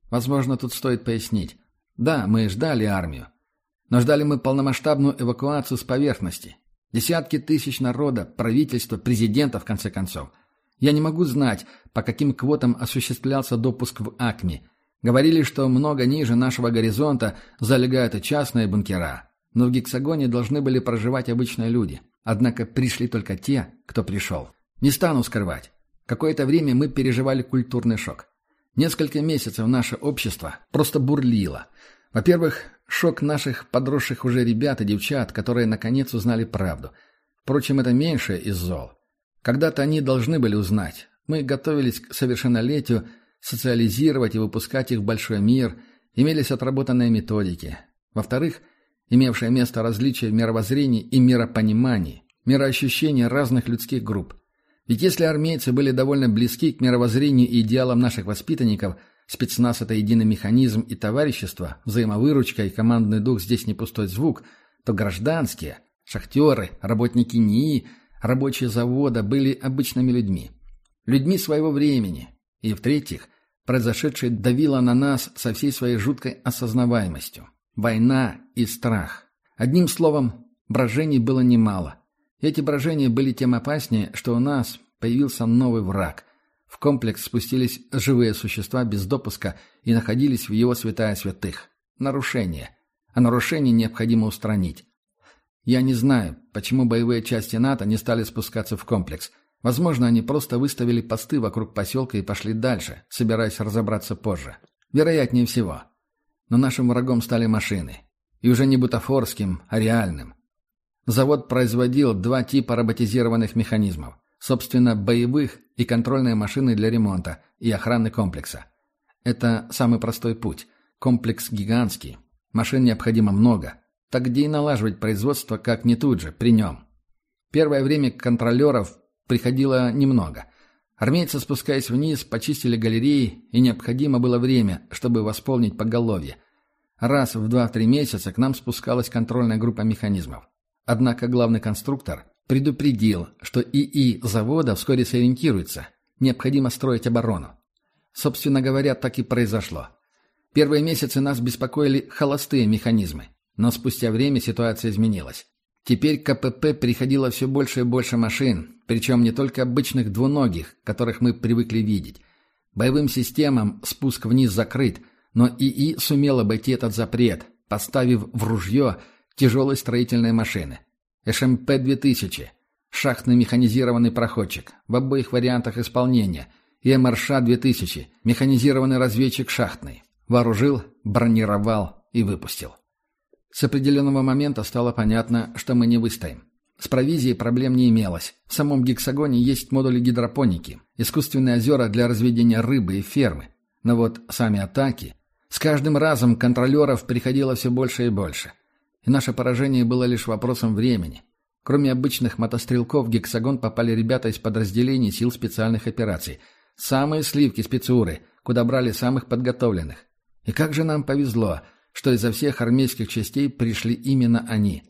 Возможно, тут стоит пояснить. Да, мы ждали армию. Но ждали мы полномасштабную эвакуацию с поверхности. Десятки тысяч народа, правительства, президента, в конце концов. Я не могу знать, по каким квотам осуществлялся допуск в АКМИ. Говорили, что много ниже нашего горизонта залегают и частные бункера. Но в гексагоне должны были проживать обычные люди. Однако пришли только те, кто пришел. Не стану скрывать. Какое-то время мы переживали культурный шок. Несколько месяцев наше общество просто бурлило. Во-первых, шок наших подросших уже ребят и девчат, которые наконец узнали правду. Впрочем, это меньшее из зол. Когда-то они должны были узнать. Мы готовились к совершеннолетию, социализировать и выпускать их в большой мир, имелись отработанные методики. Во-вторых, имевшее место различие в мировоззрении и миропонимании, мироощущения разных людских групп. Ведь если армейцы были довольно близки к мировоззрению и идеалам наших воспитанников, спецназ – это единый механизм и товарищество, взаимовыручка и командный дух здесь не пустой звук, то гражданские, шахтеры, работники НИИ, рабочие завода были обычными людьми. Людьми своего времени. И, в-третьих, произошедшее давило на нас со всей своей жуткой осознаваемостью. Война и страх. Одним словом, брожений было немало. Эти брожения были тем опаснее, что у нас появился новый враг. В комплекс спустились живые существа без допуска и находились в его святая святых. Нарушение. А нарушение необходимо устранить. Я не знаю, почему боевые части НАТО не стали спускаться в комплекс. Возможно, они просто выставили посты вокруг поселка и пошли дальше, собираясь разобраться позже. Вероятнее всего. Но нашим врагом стали машины. И уже не бутафорским, а реальным. Завод производил два типа роботизированных механизмов. Собственно, боевых и контрольные машины для ремонта и охраны комплекса. Это самый простой путь. Комплекс гигантский. Машин необходимо много. Так где и налаживать производство, как не тут же, при нем. Первое время контролеров приходило немного. Армейцы, спускаясь вниз, почистили галереи, и необходимо было время, чтобы восполнить поголовье. Раз в два-три месяца к нам спускалась контрольная группа механизмов. Однако главный конструктор предупредил, что ИИ завода вскоре сориентируется. Необходимо строить оборону. Собственно говоря, так и произошло. Первые месяцы нас беспокоили холостые механизмы. Но спустя время ситуация изменилась. Теперь КПП приходило все больше и больше машин, причем не только обычных двуногих, которых мы привыкли видеть. Боевым системам спуск вниз закрыт, но ИИ сумел обойти этот запрет, поставив в ружье тяжелой строительной машины. ШМП-2000, шахтный механизированный проходчик, в обоих вариантах исполнения, и МРШ-2000, механизированный разведчик шахтный. Вооружил, бронировал и выпустил. С определенного момента стало понятно, что мы не выстоим. С провизией проблем не имелось. В самом гексагоне есть модули гидропоники, искусственные озера для разведения рыбы и фермы. Но вот сами атаки... С каждым разом контролеров приходило все больше и больше и наше поражение было лишь вопросом времени. Кроме обычных мотострелков в гексагон попали ребята из подразделений сил специальных операций. Самые сливки спецуры, куда брали самых подготовленных. И как же нам повезло, что изо всех армейских частей пришли именно они.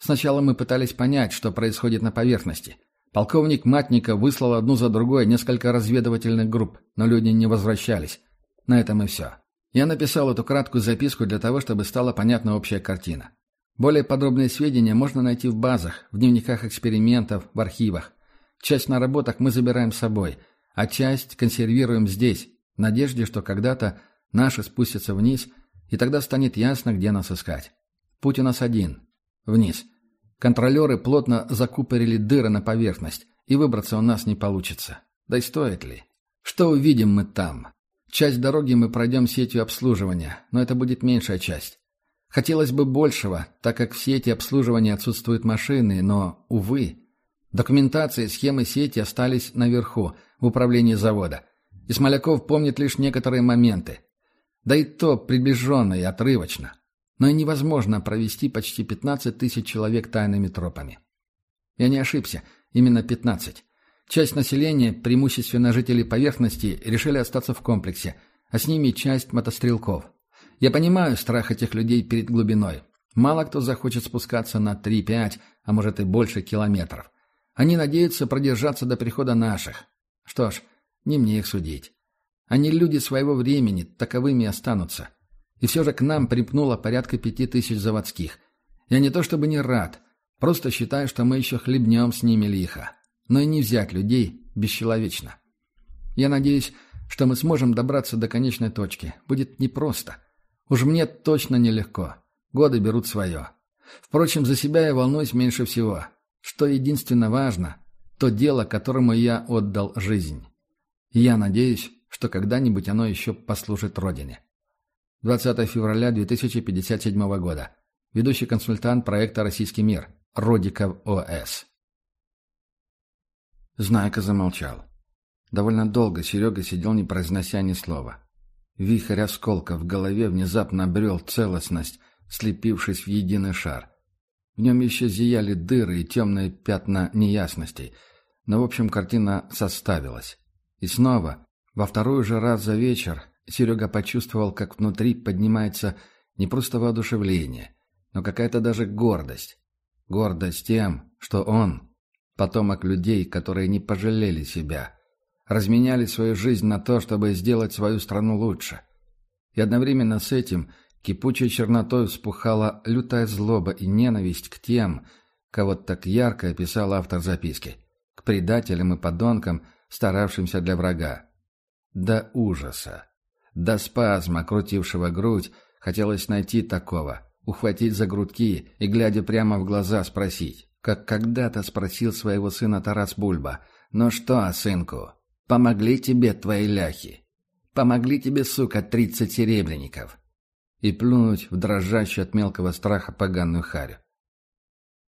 Сначала мы пытались понять, что происходит на поверхности. Полковник Матников выслал одну за другой несколько разведывательных групп, но люди не возвращались. На этом и все. Я написал эту краткую записку для того, чтобы стала понятна общая картина. Более подробные сведения можно найти в базах, в дневниках экспериментов, в архивах. Часть наработок мы забираем с собой, а часть консервируем здесь, в надежде, что когда-то наши спустятся вниз, и тогда станет ясно, где нас искать. Путь у нас один – вниз. Контролеры плотно закупорили дыры на поверхность, и выбраться у нас не получится. Да и стоит ли? Что увидим мы там? Часть дороги мы пройдем сетью обслуживания, но это будет меньшая часть. Хотелось бы большего, так как в сети обслуживания отсутствуют машины, но, увы, документация и схемы сети остались наверху, в управлении завода. И Смоляков помнит лишь некоторые моменты. Да и то приближенно и отрывочно. Но и невозможно провести почти 15 тысяч человек тайными тропами. Я не ошибся, именно 15. Часть населения, преимущественно жители поверхности, решили остаться в комплексе, а с ними часть мотострелков. Я понимаю страх этих людей перед глубиной. Мало кто захочет спускаться на 3-5, а может и больше километров. Они надеются продержаться до прихода наших. Что ж, не мне их судить. Они люди своего времени, таковыми останутся. И все же к нам припнуло порядка пяти тысяч заводских. Я не то чтобы не рад, просто считаю, что мы еще хлебнем с ними лихо. Но и не взять людей бесчеловечно. Я надеюсь, что мы сможем добраться до конечной точки. Будет непросто. Уж мне точно нелегко. Годы берут свое. Впрочем, за себя я волнуюсь меньше всего. Что единственно важно, то дело, которому я отдал жизнь. И я надеюсь, что когда-нибудь оно еще послужит Родине. 20 февраля 2057 года. Ведущий консультант проекта «Российский мир». Родиков ОС. Знайка замолчал. Довольно долго Серега сидел, не произнося ни слова. Вихрь осколков в голове внезапно обрел целостность, слепившись в единый шар. В нем еще зияли дыры и темные пятна неясностей. Но, в общем, картина составилась. И снова, во второй же раз за вечер, Серега почувствовал, как внутри поднимается не просто воодушевление, но какая-то даже гордость. Гордость тем, что он – потомок людей, которые не пожалели себя, разменяли свою жизнь на то, чтобы сделать свою страну лучше. И одновременно с этим – Кипучей чернотой вспухала лютая злоба и ненависть к тем, кого так ярко описал автор записки, к предателям и подонкам, старавшимся для врага. До ужаса, до спазма, крутившего грудь, хотелось найти такого, ухватить за грудки и, глядя прямо в глаза, спросить, как когда-то спросил своего сына Тарас Бульба, «Ну что, сынку, помогли тебе твои ляхи? Помогли тебе, сука, тридцать серебряников?» и плюнуть в дрожащую от мелкого страха поганую харю.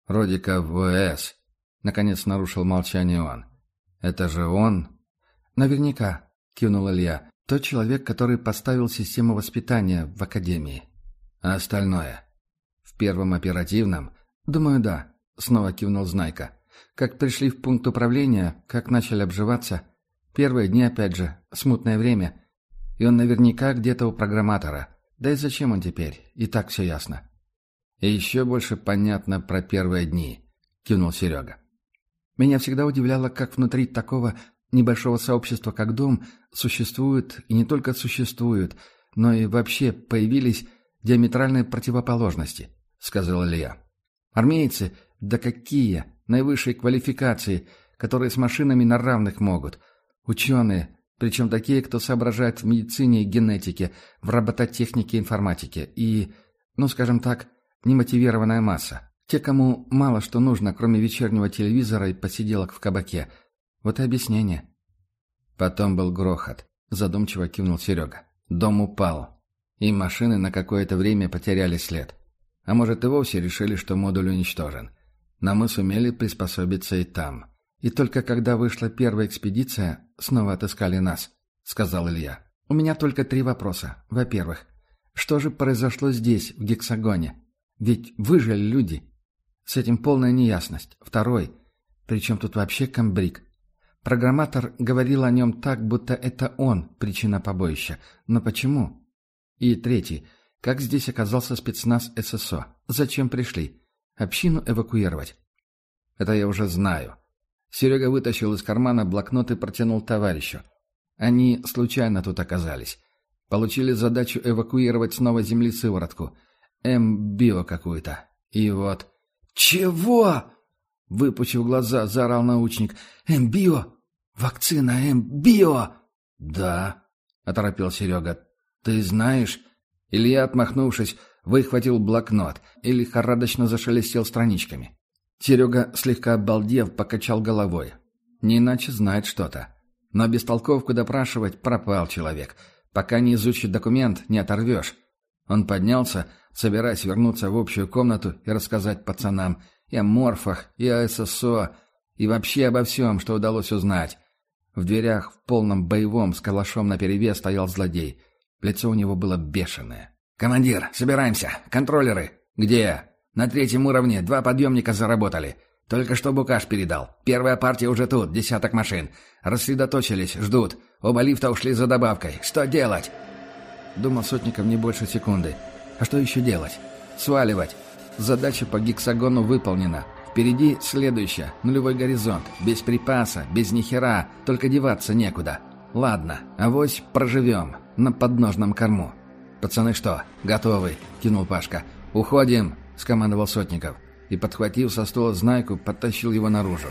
«Родика ВС», — наконец нарушил молчание он. «Это же он?» «Наверняка», — кивнул Илья. «Тот человек, который поставил систему воспитания в академии». «А остальное?» «В первом оперативном?» «Думаю, да», — снова кивнул Знайка. «Как пришли в пункт управления, как начали обживаться. Первые дни, опять же, смутное время. И он наверняка где-то у программатора. Да и зачем он теперь? И так все ясно. И еще больше понятно про первые дни, кивнул Серега. Меня всегда удивляло, как внутри такого небольшого сообщества, как дом, существуют и не только существуют, но и вообще появились диаметральные противоположности, сказал Илья. Армейцы, да какие, наивысшей квалификации, которые с машинами на равных могут. Ученые, причем такие, кто соображает в медицине и генетике, в робототехнике и информатике. И, ну, скажем так, немотивированная масса. Те, кому мало что нужно, кроме вечернего телевизора и посиделок в кабаке. Вот и объяснение. Потом был грохот. Задумчиво кивнул Серега. Дом упал. И машины на какое-то время потеряли след. А может и вовсе решили, что модуль уничтожен. Но мы сумели приспособиться и там. И только когда вышла первая экспедиция, снова отыскали нас», — сказал Илья. «У меня только три вопроса. Во-первых, что же произошло здесь, в гексагоне? Ведь выжили люди. С этим полная неясность. Второй, причем тут вообще комбриг. Программатор говорил о нем так, будто это он причина побоища. Но почему? И третий, как здесь оказался спецназ ССО? Зачем пришли? Общину эвакуировать? Это я уже знаю. Серега вытащил из кармана блокнот и протянул товарищу. Они случайно тут оказались. Получили задачу эвакуировать снова земли сыворотку. М-био какую-то. И вот... «Чего?» Выпучив глаза, заорал научник. «М-био? Вакцина М-био?» «Да», — оторопел Серега. «Ты знаешь?» Илья, отмахнувшись, выхватил блокнот и лихорадочно зашелестел страничками. Серега, слегка обалдев, покачал головой. Не иначе знает что-то. Но бестолковку допрашивать пропал человек. Пока не изучит документ, не оторвешь. Он поднялся, собираясь вернуться в общую комнату и рассказать пацанам и о морфах, и о ССО, и вообще обо всем, что удалось узнать. В дверях в полном боевом с калашом наперевес стоял злодей. Лицо у него было бешеное. «Командир, собираемся! Контроллеры!» «Где?» «На третьем уровне два подъемника заработали. Только что Букаш передал. Первая партия уже тут, десяток машин. Рассредоточились, ждут. Оба лифта ушли за добавкой. Что делать?» Думал Сотников не больше секунды. «А что еще делать? Сваливать. Задача по гексагону выполнена. Впереди следующая, нулевой горизонт. Без припаса, без нихера, только деваться некуда. Ладно, авось проживем. На подножном корму. «Пацаны что, готовы?» — кинул Пашка. «Уходим!» — скомандовал Сотников. И, подхватив со стола знайку, подтащил его наружу.